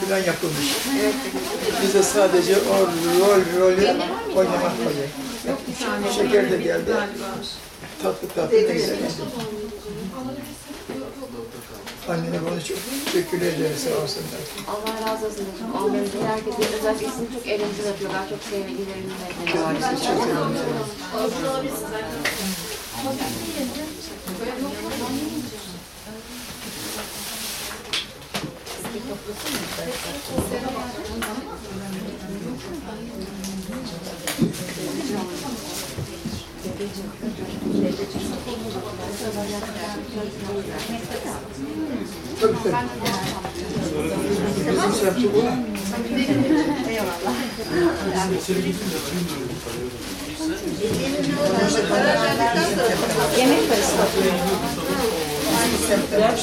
plan yapılmış. Bize sadece o rol rolü oynamak kalıyor. Şeker de geldi. Tatlı tatlı ne güzel. Annene bana çok teşekkür ederiz sağ olsunlar. Allah razı olsun. Amin. Herkese özellikle sizin çok elinizi öpüyorlar. Çok sevgilerini nedeni var. Çok önemli. Tabii tabii. Bizim semti bu. Yemek parası. Köfte yapmış.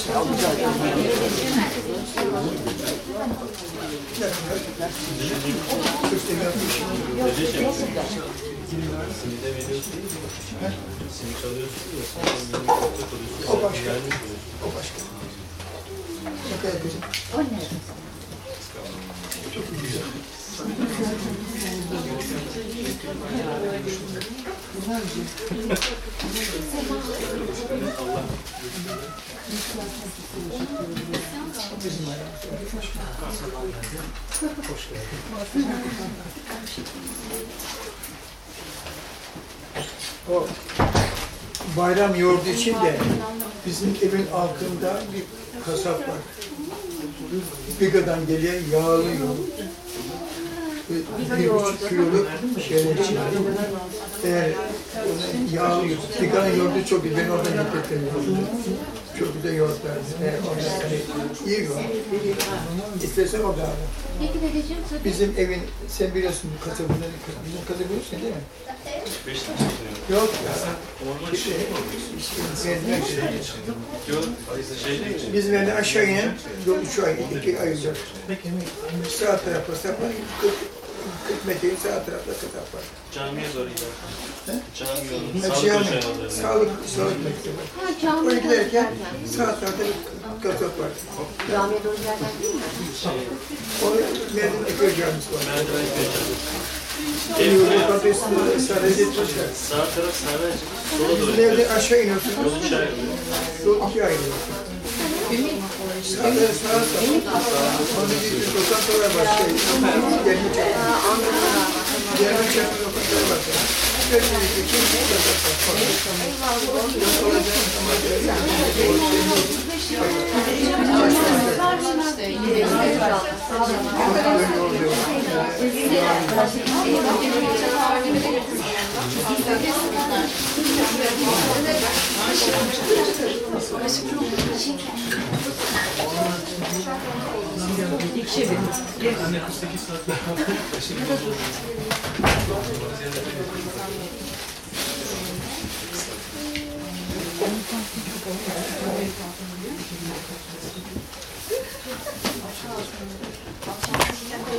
O başka. O başka. Ne kadar güzel. Çok güzel. O bayram yoğurdu için de bizim evin altında bir kasap var. Biga'dan gelen yağlı yoğurt. Bir, buçuk kiloluk şeyler için. Eğer yağlı yoğurt, Biga'nın yoğurdu çok iyi. Ben oradan yoğurdu. Çok güzel yani iyi yoğurt. İstersen o da. Peki dedeciğim tabii. Bizim evin, sen biliyorsun bu katı bizim katı biliyorsun değil mi? Beş tane çıkıyor. Yok ya. Normal şey mi oluyor? Yok, şey için. Biz böyle aşağı inen yol üç ay, iki ay olacak. Sağ tarafa sapar, 40, 40 metreyi sağ tarafta kasap var. Camiye doğru gider. Cami yolu. Hacı Sağlık yani, ocağı sağlık, sağlık mektebi. Ha. Oraya giderken sağ tarafta bir kasap var. Camiye doğru giderken değil mi? Orada Merdiven Eköy Camisi var. Merdiven kafesinde sadece tutacak. Sağ taraf sadece sola doğru aşağı iniyorsunuz, Yol içeri oluyor. yol ikiye ayrılıyor. Sağda sağa sağa. İlk şey benim.